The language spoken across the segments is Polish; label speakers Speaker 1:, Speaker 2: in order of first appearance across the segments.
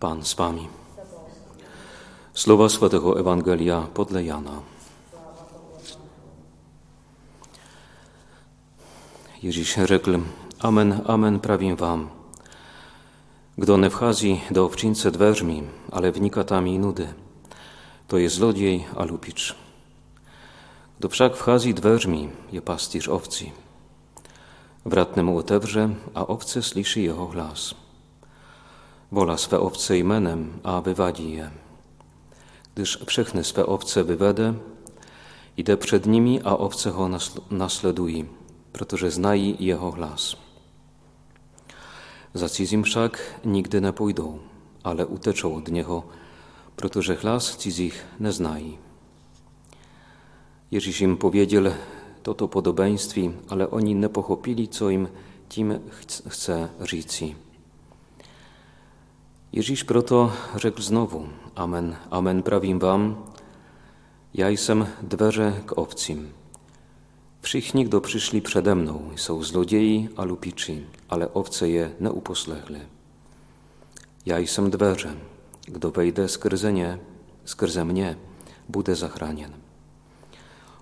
Speaker 1: Pan z Wami. Słowa Świętego Ewangelia podle Jana. Ježíš řekl, amen, amen, pravím vám. Kdo nevchází do ovčince dveřmi, ale wnika tam nudy, to jest zlodziej a lupicz. Kdo wszak wchází dveřmi, je pastýř ovci. Wratny mu otewrze, a owce slyszy jeho hlas. Wola swe owce jmenem, a wywadzi je. Gdyż wszechny swe owce wywedę, idę przed nimi, a owce ho nasledují, protože znají jeho hlas. Za cizim wszak nigdy nie pójdą, ale uteczą od niego, protože hlas cizich nie znají. Ježíš im powiedział toto podobeństwi, ale oni nie pochopili, co im tym chce říci. Ježíš proto řekl znowu, amen, amen prawim wam, ja jestem dwerze k owcim. Všichni, kdo přišli przede mną, są zlodziei a lupiczy, ale owce je nie uposlechle. Ja jestem dwerze. Kdo wejdę skrze, nie, skrze mnie, bude zachránien.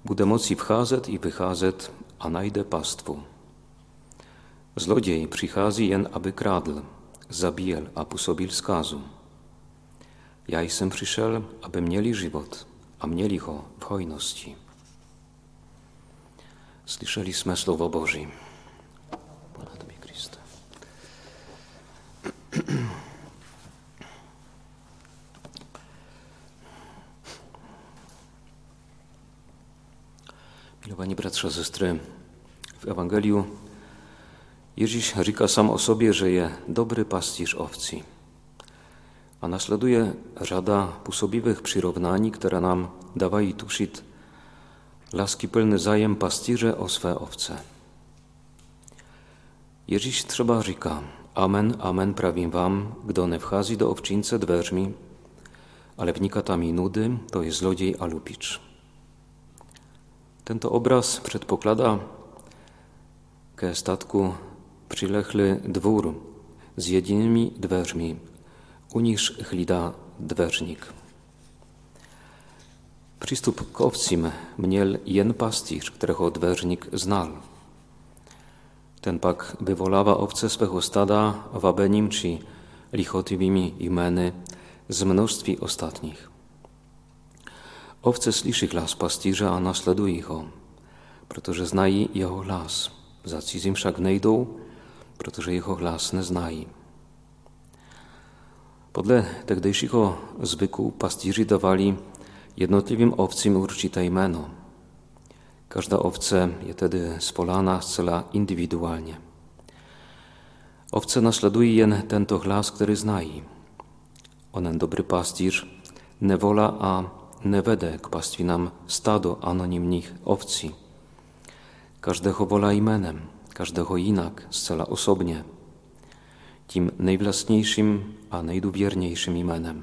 Speaker 1: Bude moci wcházet i wycházet a najdę pastwu. Zlodziej přichází jen, aby krádl, zabijel a působil skazu. Ja jestem przyszedł, aby mieli żywot, a mieli go w hojności. Słyszeliśmy Słowo Boże. Chwała Tobie, Chryste. Milowani bratrze, sestry, w Ewangeliu Ježíš říká sam o sobie, że je dobry pasterz owcy. A nasleduje řada působivých přirovnání, które nam dawají tušit laski pełny zajem pastierze o swe owce. Ježíš trzeba říká, amen, amen, prawim wam, kdo ne wchází do owczynce dverzmi, ale wnika tam i nudy, to jest zlodziej a lupicz. Tento obraz przedpoklada ke statku přilehlý dwór z jedynymi dveřmi, u nichž hlídá dveřník. Přístup k ovcím měl jen pastýř, którego dveřník znal. Ten pak wywołała owce swego stada wabenim czy lichotywymi imeny z mnóstwi ostatnich. Owce słyszy glas pastýrza a nasleduje go, protože znají jeho hlas. Za cizím však protože jeho hlas neznají. Podle tehdejšího zvyku pastýři dawali jednotlivým owcom určité jméno. Każda owce je tedy spolana zcela indywidualnie. Owce nasledují jen tento hlas, który znají. Onen dobry pastýř newola a nevede k pastwinam stado anonimnych owci. Każdego wola imenem, każdego inak, zcela osobnie, tym najwłasniejszym a najdowierniejszym imenem.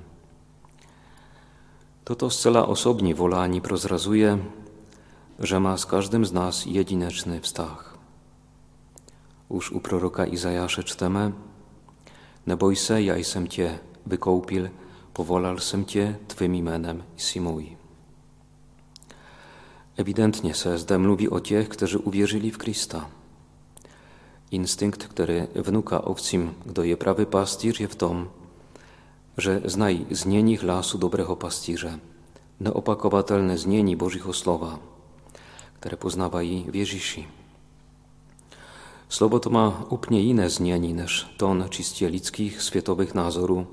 Speaker 1: To to zcela osobnie wolani prozrazuje, że ma z każdym z nas jedineczny wstach. Už u proroka Izajasza czytamy Ne boj se, ja jsem Cię wykoupil, povolal jsem Cię Twym imenem i. Ewidentnie se mówi o tych, którzy uwierzyli w Krista. Instynkt, który wnuka owcim, kdo je prawy pastier, je w tom, że znaj znieni lasu dobrego pastierza, neopakowatelne znieni Bożego Słowa, które poznawa i wierzysi. Słowo to ma upnie inne znieni niż ton czyście ludzkich, światowych nazoru,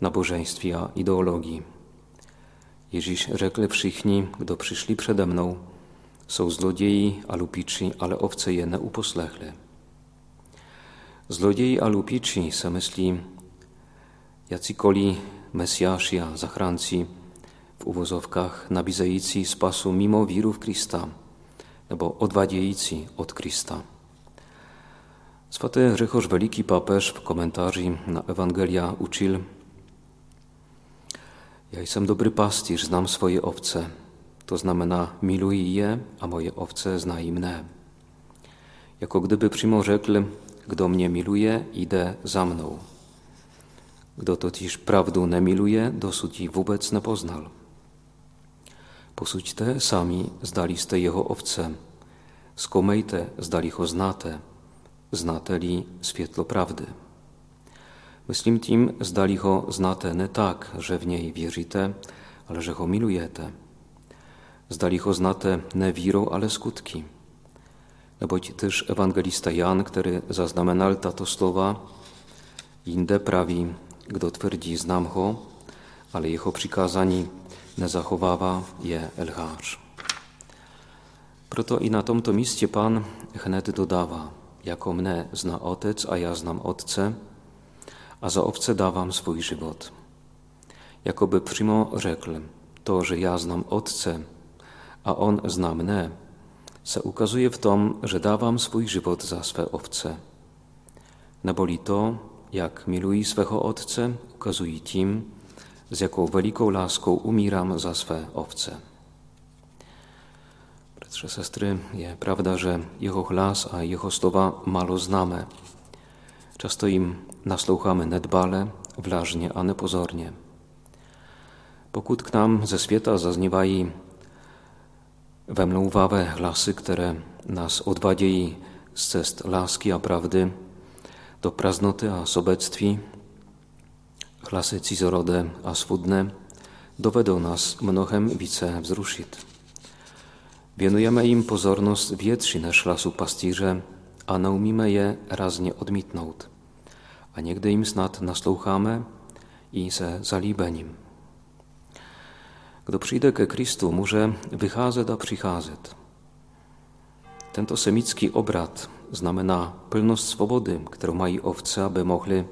Speaker 1: nabożeństwie a ideologii. Ježíš řekl všichni, kdo přišli przede mną, są zlodzieji a ale owce je neuposlechli. Zlodzieji a lupiči se myslí jacikoli mesjaši a zachránci w uwozowkach nabízející spasu mimo víru w Krista nebo odwadějící od Krista. Svatý Řechoř Veliký papež w komentarzy na Ewangelia uczył Ja jestem dobry pasterz, znam swoje owce. To znamena miluj je, a moje owce znají mne. Jako gdyby przymo rzekł, kto mnie miluje, idę za mną. Kdo totiž pravdu nemiluje, dosud ji vůbec nepoznal. Posuďte sami, zdali jste jeho ovce. Zkoumejte, zdali ho znáte. Znáte-li světlo prawdy. Myslím tím, zdali ho znáte ne tak, že v něj věříte, ale že ho milujete. Zdali ho znáte ne vírou, ale skutki. Neboť też ewangelista Jan, który zaznamenal tato słowa, inde prawi, kdo tvrdí znam ho, ale jeho přikázání nezachowává, je lhář. Proto i na tomto místě Pan hned dodává, jako mne zna Otec a ja znam Otce, a za owce dawam swój żywot. Jakoby przymo rzekł, to, że ja znam Otce, a On zna mnie, se ukazuje w tom, że dawam swój żywot za swe owce. Neboli to, jak miluji swego Otce, ukazuje tym, z jaką wielką laską umieram za swe owce. Bratrze, sestry, je prawda, że Jeho hlas a Jeho słowa malo znamy. Często im nasloucháme nedbale, vlažně a nepozorně. Pokud k nám ze světa zaznívají wemlouwawe hlasy, które nas odwadějí z cest lásky a pravdy do praznoty a sobectví, hlasy cizorodé a svudné, dovedou nas mnohem více wzruszyć. Wienujemy im pozorność więtszy niż lasu pastiże, a naumíme je raznie odmítnout a někdy jim snad nasloucháme i se zalíbením. Kdo přijde ke Kristu, může vycházet a přicházet. Tento semický obrat znamená plnost swobody, którą mají ovce, aby mohli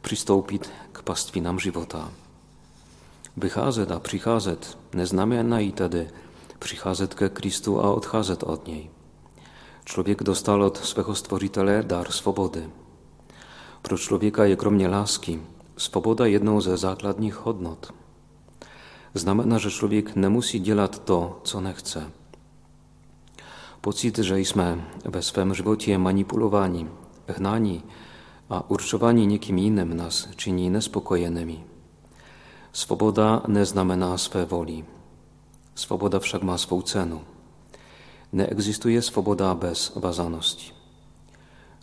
Speaker 1: přistoupit k pastwinám života. Vycházet a přicházet neznamenají tedy přicházet ke Kristu a odcházet od něj. Człowiek dostal od swego Stworzyciela dar swobody. Pro człowieka je kromě lásky swoboda jedną ze základních hodnot. Znamená, człowiek nie musi dělat to, co nechce. Pocit, że jsme we swym żywocie manipulowani, hnani, a urczowani niekim innym nas czyni niespokojnymi. Swoboda nie znamená swe woli. Swoboda wszak ma swą cenę. Nie egzystuje swoboda bez wazaności.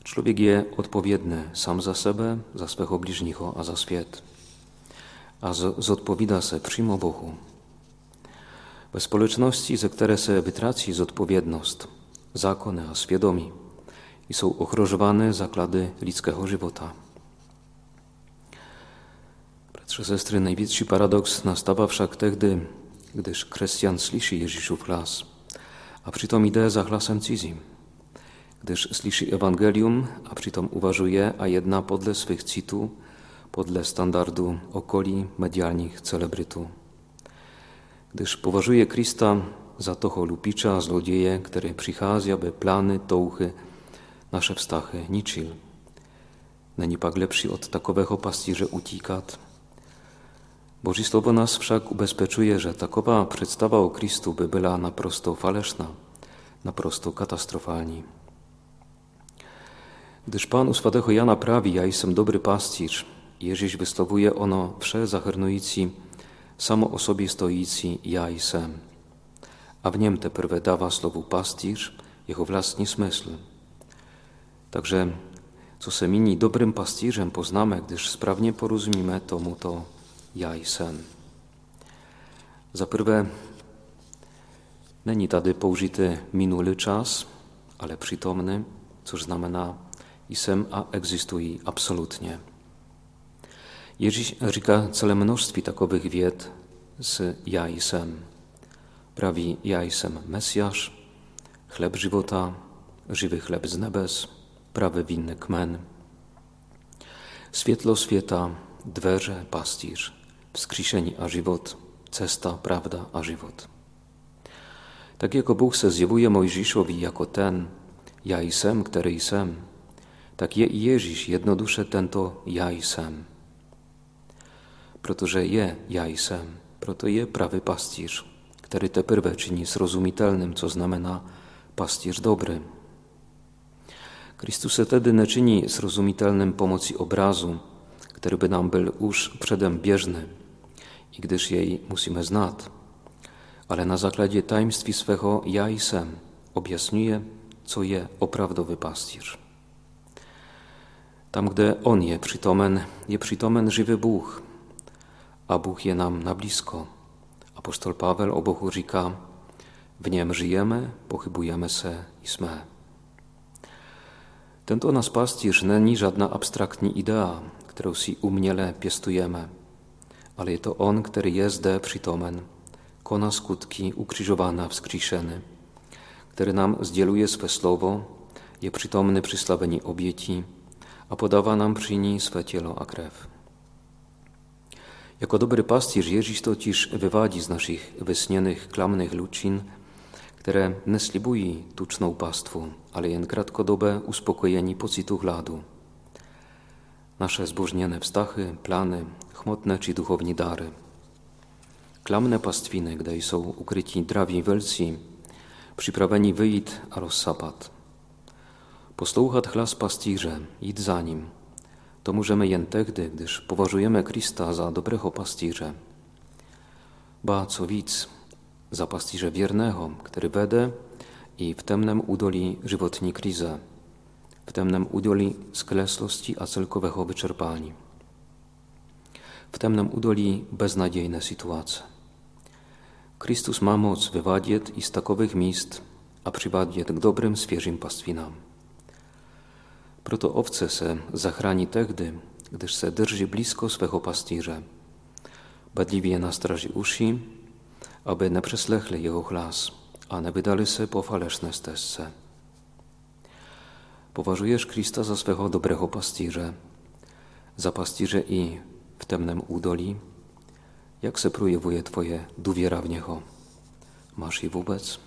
Speaker 1: Człowiek je odpowiedny sam za siebie, za swego bliźniego, a za świat. A z, zodpowiada se przymo Bohu. We społeczności, ze które se wytraci z odpowiedność, zakony a świadomi i są ochrożowane zaklady ludzkiego żywota. Bratrze, sestry, największy paradoks nastawa wszak wtedy, gdyż chrześcijan słyszy Jeżisów las, a przytom idę za hlasem cizim gdyż slyszy Ewangelium, a przytom uważuje, a jedna podle swych citu, podle standardu okoli medialnych celebrytu. Gdyż poważuje Krista za toho lupicza, złodzieje, który przychodzi, aby plany, touchy, nasze wstachy niczil. Není pak lepszy od takowego pastiże utikat. Boży Słowo nas wszak ubezpieczuje, że takowa przedstawa o Kristu by była naprosto faleszna, naprosto katastrofalna. Gdyż Pan u Jana prawi, ja jestem dobry pasterz, Ježíš wysłowuje ono wsze zahrnující samo o sobie stojící ja jsem. A w niem teprve dawa słowu pasterz jego własny smysl. Także co se mini dobrym pastiżem poznamy, gdyż sprawnie porozumíme tomu to ja jsem. Zaprvé není tady použity minulý czas, ale przytomny, což znamená i sem a egzystují absolutnie. Ježíš říká celé množství takových věd z ja i sem. Praví ja jsem Mesjasz, chleb żywota, żywy chleb z nebes, prawy winny kmen. Świetlo świata, dwerze, pastisz, wskrzeszeni a żywot, cesta, prawda a żywot. Tak jako Bóg se zjawuje Mojżiszowi jako ten, ja i sem, który i sem, tak je i Ježíš jednoduše tento ja jsem. Protože je ja jsem, proto je prawy pastisz, który teprve czyni zrozumitelnym, co znamena pastisz dobry. Chrystus tedy nie czyni zrozumitelnym pomocy obrazu, który by nam był już przedem bieżny, i gdyż jej musimy znać, ale na zakładzie tajemstwi swego ja i sem objaśniuje, co je oprawdowy pasterz. Tam, gdy On je przytomen, je przytomen żywy Bóg, a Bóg je nam na blisko. Apostol Paweł o Bohu říká, w niem żyjemy, pochybujemy se i sme. Tento nas pasterz není żadna abstraktní idea, którą si umiele piestujemy, ale je to On, który jest zde przytomen, kona skutki ukrzyżowana, wskrzeszony, który nam zdzieluje swe słowo, je przytomny przy slaweni obieci, a podawa nam przy niej swe cielo a krew. Jako dobry pasterz Jezus totiž wywadzi z wysnienych, klamnych lucin, które nie slibují tuczną pastwu, ale jen kratkodobe uspokojeni pocitu hladu. Nasze zbożniene wstachy, plany, chmotne czy duchowni dary. Klamne pastwiny, gdy są ukryci drawi welci, przyprawieni wyjść a rozsapat. Poslouchat hlas pastírze, jít za nim, to możemy jen tehdy, gdyż poważujemy Krista za dobrego pastírze. Ba, co víc, za pastírze wiernego, który wede i w temnym udoli żywotni krize, w temnym udoli skleslosti a celkowego wyczerpania, w temnym udoli beznadziejne sytuacje. Chrystus ma moc wywadzieć i z takowych miejsc, a przywadzieć k dobrym, świeżym pastwinam. Proto owce se zachrani tehdy, gdyż se drży blisko swego pastierza. Badliwie na straży uszy, aby nie przeslechli jego hlas, a nie wydali se po faleszne stezce. Poważujesz Krista za swego dobrego pastierza, za pastierze i w temnym udoli, jak se projewuje Twoje duwiera w Niego? Masz i wobec?